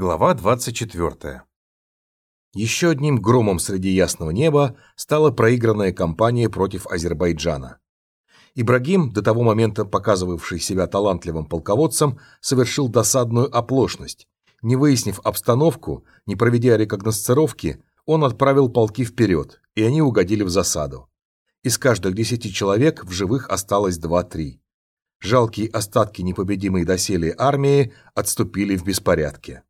Глава 24. Еще одним громом среди ясного неба стала проигранная кампания против Азербайджана. Ибрагим, до того момента показывавший себя талантливым полководцем, совершил досадную оплошность. Не выяснив обстановку, не проведя рекогносцировки, он отправил полки вперед, и они угодили в засаду. Из каждых десяти человек в живых осталось два-три. Жалкие остатки непобедимой доселе армии отступили в беспорядке.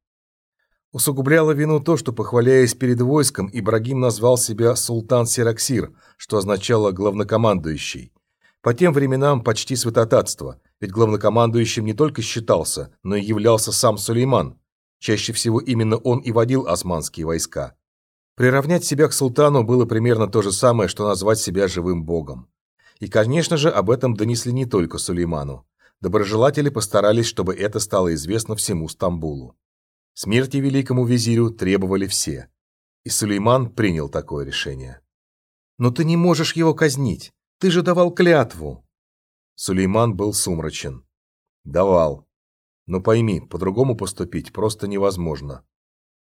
Усугубляло вину то, что, похваляясь перед войском, Ибрагим назвал себя султан Сираксир, что означало главнокомандующий. По тем временам почти святотатство, ведь главнокомандующим не только считался, но и являлся сам Сулейман. Чаще всего именно он и водил османские войска. Приравнять себя к султану было примерно то же самое, что назвать себя живым богом. И, конечно же, об этом донесли не только Сулейману. Доброжелатели постарались, чтобы это стало известно всему Стамбулу. Смерти великому визирю требовали все. И Сулейман принял такое решение. «Но ты не можешь его казнить. Ты же давал клятву». Сулейман был сумрачен. «Давал. Но пойми, по-другому поступить просто невозможно.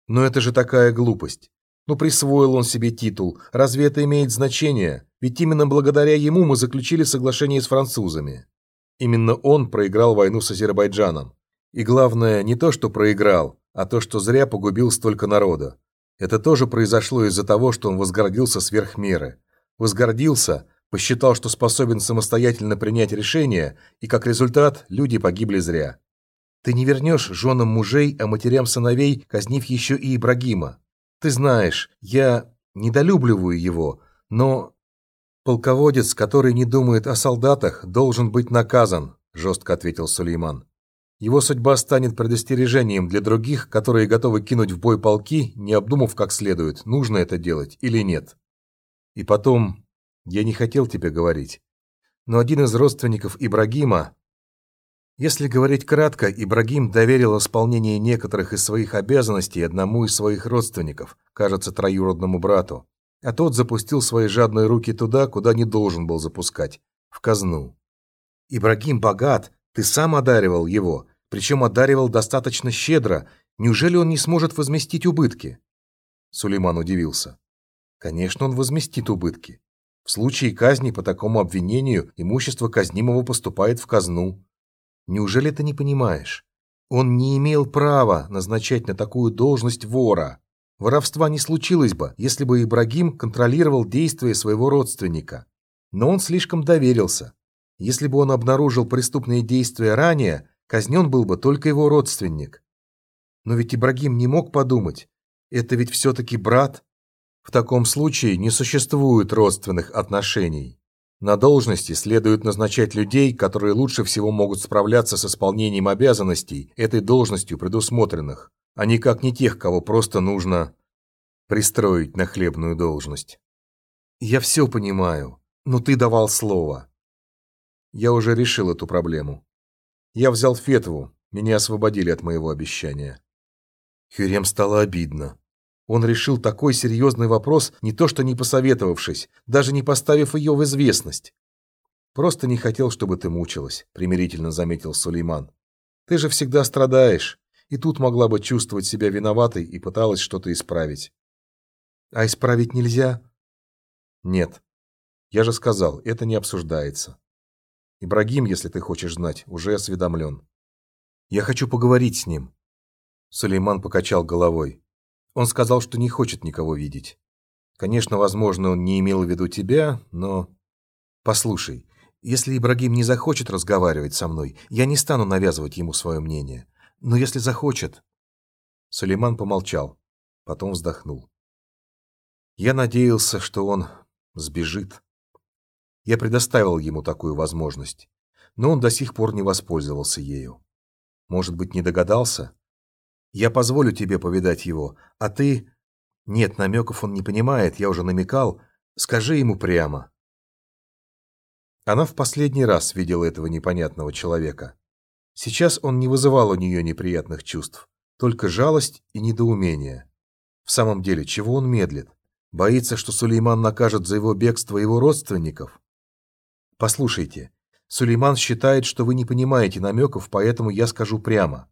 Но это же такая глупость. Ну присвоил он себе титул. Разве это имеет значение? Ведь именно благодаря ему мы заключили соглашение с французами. Именно он проиграл войну с Азербайджаном. И главное, не то, что проиграл, а то, что зря погубил столько народа. Это тоже произошло из-за того, что он возгордился сверх меры. Возгордился, посчитал, что способен самостоятельно принять решение, и как результат люди погибли зря. Ты не вернешь женам мужей, а матерям сыновей, казнив еще и Ибрагима. Ты знаешь, я недолюбливаю его, но полководец, который не думает о солдатах, должен быть наказан, жестко ответил Сулейман. Его судьба станет предостережением для других, которые готовы кинуть в бой полки, не обдумав как следует, нужно это делать или нет. И потом, я не хотел тебе говорить, но один из родственников Ибрагима, если говорить кратко, Ибрагим доверил исполнение некоторых из своих обязанностей одному из своих родственников, кажется, троюродному брату, а тот запустил свои жадные руки туда, куда не должен был запускать в казну. Ибрагим богат, ты сам одаривал его, причем одаривал достаточно щедро. Неужели он не сможет возместить убытки? Сулейман удивился. Конечно, он возместит убытки. В случае казни по такому обвинению имущество казнимого поступает в казну. Неужели ты не понимаешь? Он не имел права назначать на такую должность вора. Воровства не случилось бы, если бы Ибрагим контролировал действия своего родственника. Но он слишком доверился. Если бы он обнаружил преступные действия ранее, казнен был бы только его родственник. Но ведь Ибрагим не мог подумать, это ведь все-таки брат. В таком случае не существует родственных отношений. На должности следует назначать людей, которые лучше всего могут справляться с исполнением обязанностей этой должностью предусмотренных, а никак не тех, кого просто нужно пристроить на хлебную должность. Я все понимаю, но ты давал слово. Я уже решил эту проблему. Я взял фетву, меня освободили от моего обещания. Хюрем стало обидно. Он решил такой серьезный вопрос, не то что не посоветовавшись, даже не поставив ее в известность. Просто не хотел, чтобы ты мучилась, примирительно заметил Сулейман. Ты же всегда страдаешь, и тут могла бы чувствовать себя виноватой и пыталась что-то исправить. А исправить нельзя? Нет. Я же сказал, это не обсуждается. Ибрагим, если ты хочешь знать, уже осведомлен. Я хочу поговорить с ним. Сулейман покачал головой. Он сказал, что не хочет никого видеть. Конечно, возможно, он не имел в виду тебя, но... Послушай, если Ибрагим не захочет разговаривать со мной, я не стану навязывать ему свое мнение. Но если захочет... Сулейман помолчал, потом вздохнул. Я надеялся, что он сбежит. Я предоставил ему такую возможность, но он до сих пор не воспользовался ею. Может быть, не догадался? Я позволю тебе повидать его, а ты... Нет, намеков он не понимает, я уже намекал. Скажи ему прямо. Она в последний раз видела этого непонятного человека. Сейчас он не вызывал у нее неприятных чувств, только жалость и недоумение. В самом деле, чего он медлит? Боится, что Сулейман накажет за его бегство его родственников? Послушайте, Сулейман считает, что вы не понимаете намеков, поэтому я скажу прямо.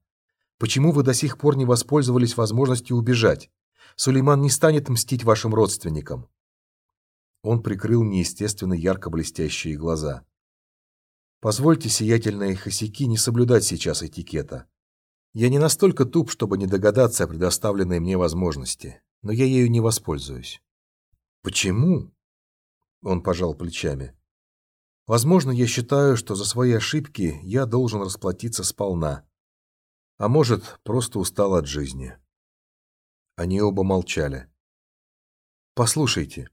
Почему вы до сих пор не воспользовались возможностью убежать? Сулейман не станет мстить вашим родственникам. Он прикрыл неестественно ярко блестящие глаза. Позвольте, сиятельные хосяки, не соблюдать сейчас этикета. Я не настолько туп, чтобы не догадаться о предоставленной мне возможности, но я ею не воспользуюсь. Почему? Он пожал плечами. Возможно, я считаю, что за свои ошибки я должен расплатиться сполна. А может, просто устал от жизни. Они оба молчали. Послушайте.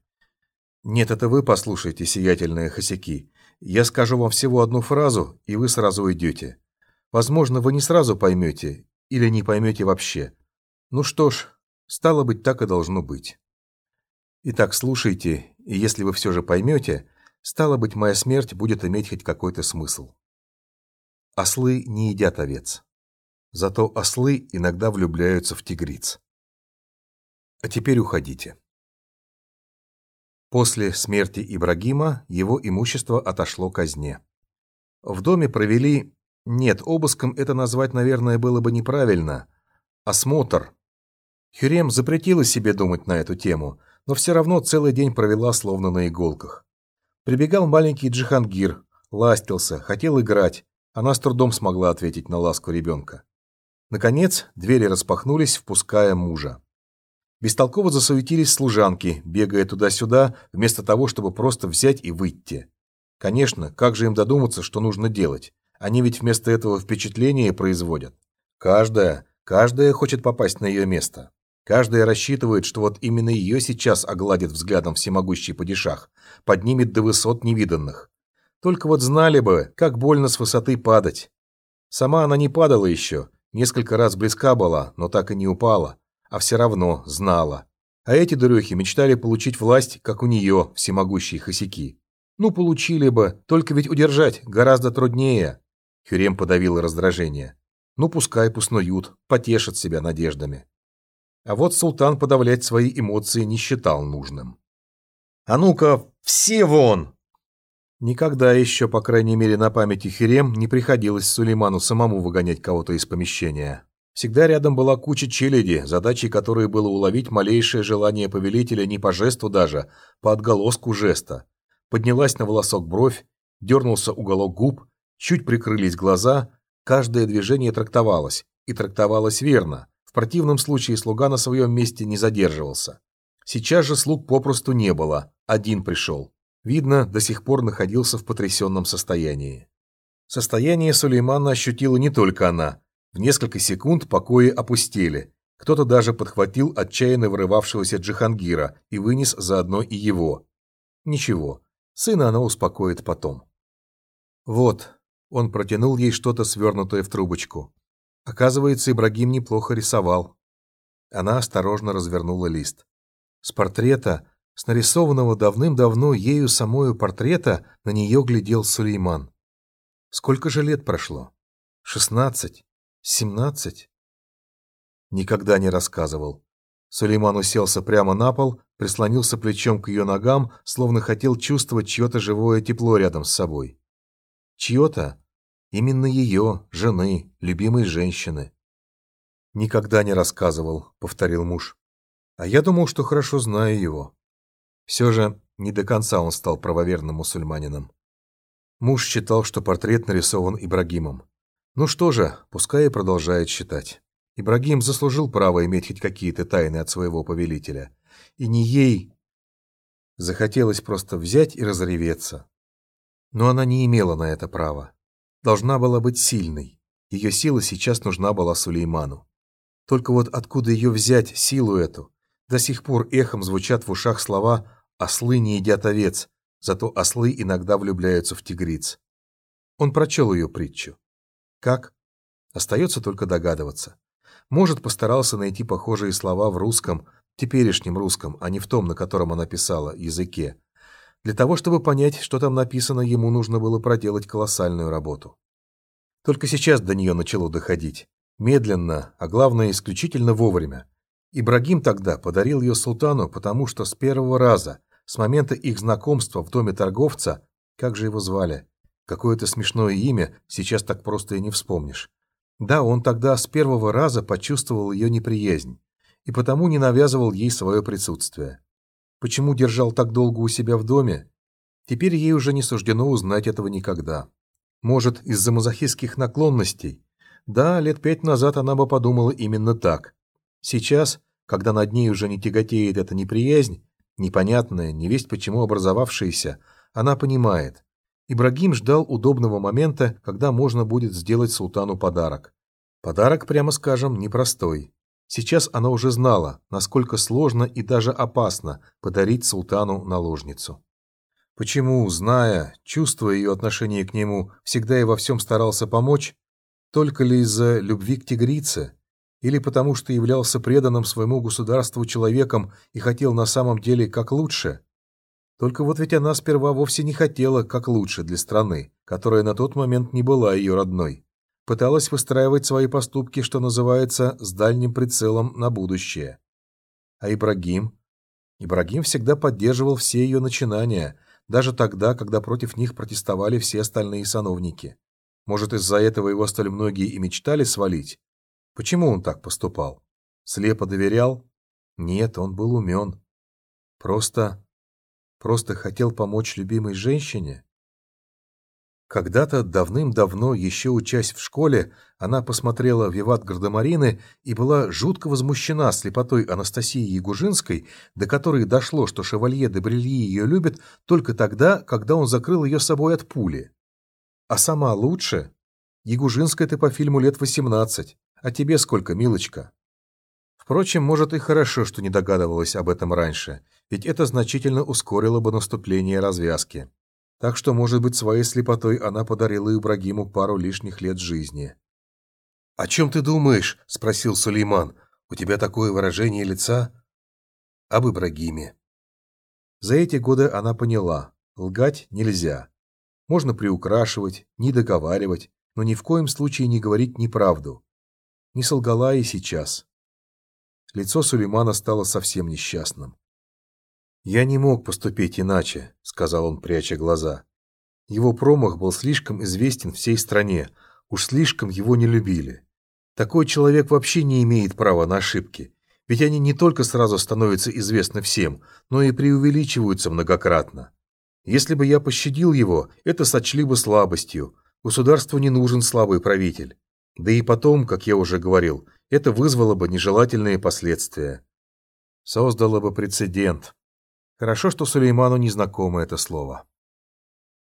Нет, это вы послушайте, сиятельные хосяки. Я скажу вам всего одну фразу, и вы сразу уйдете. Возможно, вы не сразу поймете, или не поймете вообще. Ну что ж, стало быть, так и должно быть. Итак, слушайте, и если вы все же поймете, стало быть, моя смерть будет иметь хоть какой-то смысл. Ослы не едят овец. Зато ослы иногда влюбляются в тигриц. А теперь уходите. После смерти Ибрагима его имущество отошло казне. В доме провели... Нет, обыском это назвать, наверное, было бы неправильно. Осмотр. Хюрем запретила себе думать на эту тему – но все равно целый день провела словно на иголках. Прибегал маленький Джихангир, ластился, хотел играть. Она с трудом смогла ответить на ласку ребенка. Наконец, двери распахнулись, впуская мужа. Бестолково засуетились служанки, бегая туда-сюда, вместо того, чтобы просто взять и выйти. Конечно, как же им додуматься, что нужно делать? Они ведь вместо этого впечатление производят. Каждая, каждая хочет попасть на ее место. Каждая рассчитывает, что вот именно ее сейчас огладит взглядом всемогущий падишах, поднимет до высот невиданных. Только вот знали бы, как больно с высоты падать. Сама она не падала еще, несколько раз близка была, но так и не упала, а все равно знала. А эти дурехи мечтали получить власть, как у нее, всемогущие хосяки. Ну, получили бы, только ведь удержать гораздо труднее. Хюрем подавил раздражение. Ну, пускай пуснуют, потешат себя надеждами. А вот султан подавлять свои эмоции не считал нужным. «А ну-ка, все вон!» Никогда еще, по крайней мере на памяти Херем, не приходилось Сулейману самому выгонять кого-то из помещения. Всегда рядом была куча челяди, задачей которой было уловить малейшее желание повелителя не по жесту даже, по отголоску жеста. Поднялась на волосок бровь, дернулся уголок губ, чуть прикрылись глаза, каждое движение трактовалось, и трактовалось верно. В противном случае слуга на своем месте не задерживался. Сейчас же слуг попросту не было, один пришел. Видно, до сих пор находился в потрясенном состоянии. Состояние Сулеймана ощутила не только она. В несколько секунд покои опустели. Кто-то даже подхватил отчаянно вырывавшегося Джихангира и вынес заодно и его. Ничего, сына она успокоит потом. Вот, он протянул ей что-то свернутое в трубочку. Оказывается, Ибрагим неплохо рисовал. Она осторожно развернула лист. С портрета, с нарисованного давным-давно ею самою портрета, на нее глядел Сулейман. Сколько же лет прошло? Шестнадцать? Семнадцать? Никогда не рассказывал. Сулейман уселся прямо на пол, прислонился плечом к ее ногам, словно хотел чувствовать чье-то живое тепло рядом с собой. Чье-то, Именно ее, жены, любимой женщины. Никогда не рассказывал, повторил муж. А я думал, что хорошо знаю его. Все же не до конца он стал правоверным мусульманином. Муж считал, что портрет нарисован Ибрагимом. Ну что же, пускай и продолжает считать. Ибрагим заслужил право иметь хоть какие-то тайны от своего повелителя. И не ей захотелось просто взять и разреветься. Но она не имела на это права должна была быть сильной. Ее сила сейчас нужна была Сулейману. Только вот откуда ее взять, силу эту? До сих пор эхом звучат в ушах слова «ослы не едят овец», зато ослы иногда влюбляются в тигриц. Он прочел ее притчу. Как? Остается только догадываться. Может, постарался найти похожие слова в русском, теперешнем русском, а не в том, на котором она писала, языке. Для того, чтобы понять, что там написано, ему нужно было проделать колоссальную работу. Только сейчас до нее начало доходить. Медленно, а главное, исключительно вовремя. Ибрагим тогда подарил ее султану, потому что с первого раза, с момента их знакомства в доме торговца, как же его звали? Какое-то смешное имя, сейчас так просто и не вспомнишь. Да, он тогда с первого раза почувствовал ее неприязнь и потому не навязывал ей свое присутствие. Почему держал так долго у себя в доме? Теперь ей уже не суждено узнать этого никогда. Может, из-за мазохистских наклонностей? Да, лет пять назад она бы подумала именно так. Сейчас, когда над ней уже не тяготеет эта неприязнь, непонятная, невесть почему образовавшаяся, она понимает. Ибрагим ждал удобного момента, когда можно будет сделать султану подарок. Подарок, прямо скажем, непростой. Сейчас она уже знала, насколько сложно и даже опасно подарить султану наложницу. Почему, зная, чувствуя ее отношение к нему, всегда и во всем старался помочь? Только ли из-за любви к тигрице? Или потому что являлся преданным своему государству человеком и хотел на самом деле как лучше? Только вот ведь она сперва вовсе не хотела как лучше для страны, которая на тот момент не была ее родной. Пыталась выстраивать свои поступки, что называется, с дальним прицелом на будущее. А Ибрагим? Ибрагим всегда поддерживал все ее начинания, даже тогда, когда против них протестовали все остальные сановники. Может, из-за этого его столь многие и мечтали свалить? Почему он так поступал? Слепо доверял? Нет, он был умен. Просто Просто хотел помочь любимой женщине? Когда-то давным-давно, еще учась в школе, она посмотрела «Виват Гардемарины» и была жутко возмущена слепотой Анастасии Ягужинской, до которой дошло, что шевалье де Брильи ее любит только тогда, когда он закрыл ее собой от пули. А сама лучше? Ягужинская ты по фильму лет 18, а тебе сколько, милочка? Впрочем, может и хорошо, что не догадывалась об этом раньше, ведь это значительно ускорило бы наступление развязки. Так что, может быть, своей слепотой она подарила Ибрагиму пару лишних лет жизни. «О чем ты думаешь?» – спросил Сулейман. «У тебя такое выражение лица?» «Об Ибрагиме». За эти годы она поняла – лгать нельзя. Можно приукрашивать, не договаривать, но ни в коем случае не говорить неправду. Не солгала и сейчас. Лицо Сулеймана стало совсем несчастным. «Я не мог поступить иначе», — сказал он, пряча глаза. Его промах был слишком известен всей стране, уж слишком его не любили. Такой человек вообще не имеет права на ошибки, ведь они не только сразу становятся известны всем, но и преувеличиваются многократно. Если бы я пощадил его, это сочли бы слабостью. Государству не нужен слабый правитель. Да и потом, как я уже говорил, это вызвало бы нежелательные последствия. Создало бы прецедент. Хорошо, что Сулейману не знакомо это слово.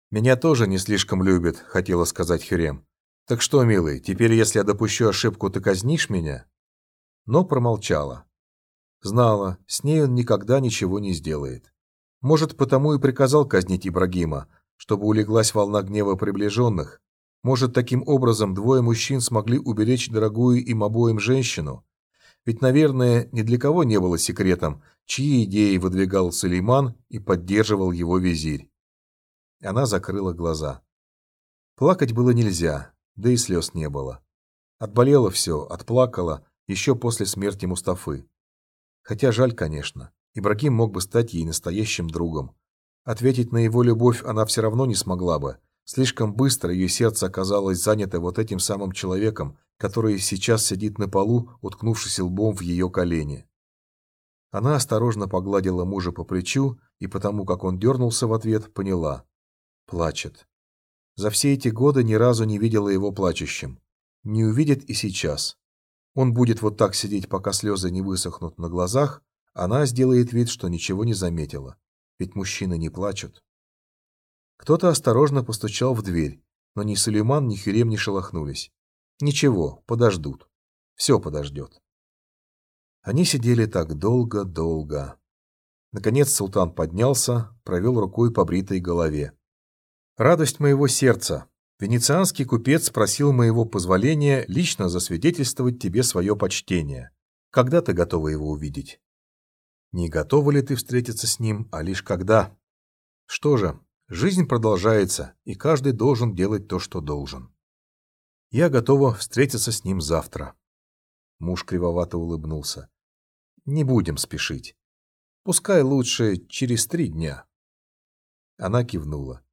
«Меня тоже не слишком любят», — хотела сказать Хюрем. «Так что, милый, теперь, если я допущу ошибку, ты казнишь меня?» Но промолчала. Знала, с ней он никогда ничего не сделает. Может, потому и приказал казнить Ибрагима, чтобы улеглась волна гнева приближенных, может, таким образом двое мужчин смогли уберечь дорогую им обоим женщину? Ведь, наверное, ни для кого не было секретом, чьи идеи выдвигал Сулейман и поддерживал его визирь. Она закрыла глаза. Плакать было нельзя, да и слез не было. Отболело все, отплакала, еще после смерти Мустафы. Хотя жаль, конечно, Ибрагим мог бы стать ей настоящим другом. Ответить на его любовь она все равно не смогла бы, Слишком быстро ее сердце оказалось занято вот этим самым человеком, который сейчас сидит на полу, уткнувшись лбом в ее колени. Она осторожно погладила мужа по плечу и потому, как он дернулся в ответ, поняла. Плачет. За все эти годы ни разу не видела его плачущим. Не увидит и сейчас. Он будет вот так сидеть, пока слезы не высохнут на глазах, она сделает вид, что ничего не заметила. Ведь мужчины не плачут. Кто-то осторожно постучал в дверь, но ни Сулейман, ни Хюрем не шелохнулись. Ничего, подождут. Все подождет. Они сидели так долго-долго. Наконец султан поднялся, провел рукой по бритой голове. «Радость моего сердца! Венецианский купец просил моего позволения лично засвидетельствовать тебе свое почтение. Когда ты готова его увидеть?» «Не готова ли ты встретиться с ним, а лишь когда?» «Что же, Жизнь продолжается, и каждый должен делать то, что должен. Я готова встретиться с ним завтра. Муж кривовато улыбнулся. Не будем спешить. Пускай лучше через три дня. Она кивнула.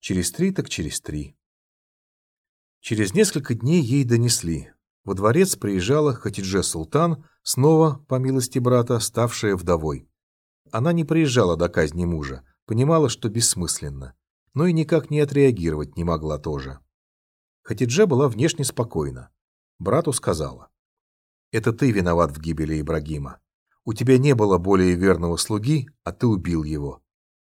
Через три так через три. Через несколько дней ей донесли. Во дворец приезжала Хатидже Султан, снова, по милости брата, ставшая вдовой. Она не приезжала до казни мужа, понимала, что бессмысленно, но и никак не отреагировать не могла тоже. Хатидже была внешне спокойна. Брату сказала. «Это ты виноват в гибели Ибрагима. У тебя не было более верного слуги, а ты убил его.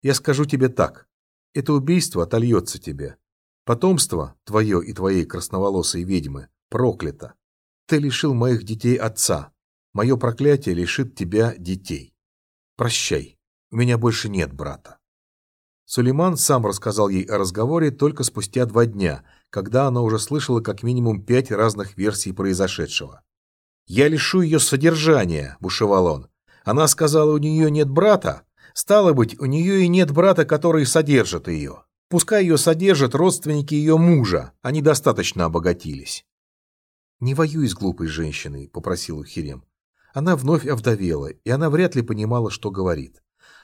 Я скажу тебе так. Это убийство отольется тебе. Потомство, твое и твоей красноволосой ведьмы, проклято. Ты лишил моих детей отца. Мое проклятие лишит тебя детей. Прощай. У меня больше нет брата. Сулейман сам рассказал ей о разговоре только спустя два дня, когда она уже слышала как минимум пять разных версий произошедшего. «Я лишу ее содержания», – бушевал он. «Она сказала, у нее нет брата. Стало быть, у нее и нет брата, который содержит ее. Пускай ее содержат родственники ее мужа, они достаточно обогатились». «Не воюй с глупой женщиной», – попросил Хирем. Она вновь овдовела, и она вряд ли понимала, что говорит.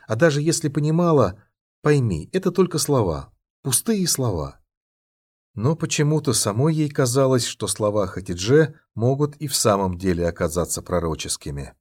А даже если понимала, пойми, это только слова, пустые слова. Но почему-то самой ей казалось, что слова Хатидже могут и в самом деле оказаться пророческими.